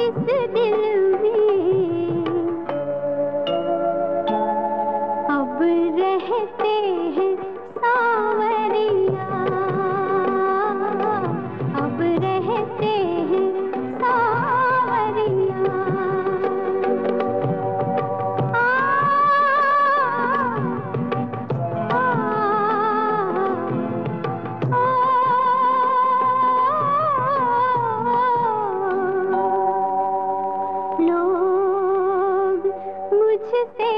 इस दिल में अब रहते हैं सा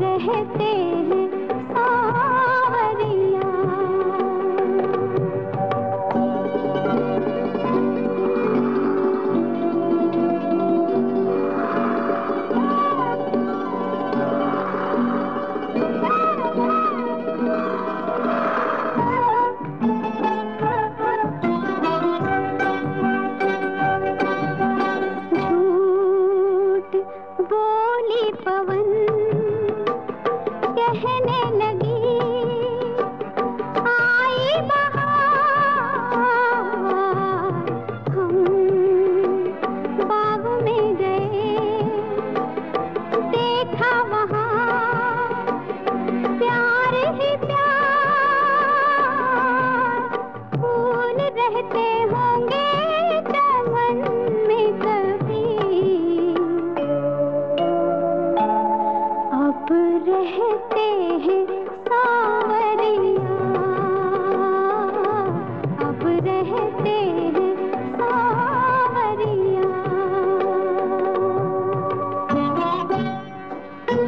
रहते हैं बोली पवन कहते में कभी। अब रहते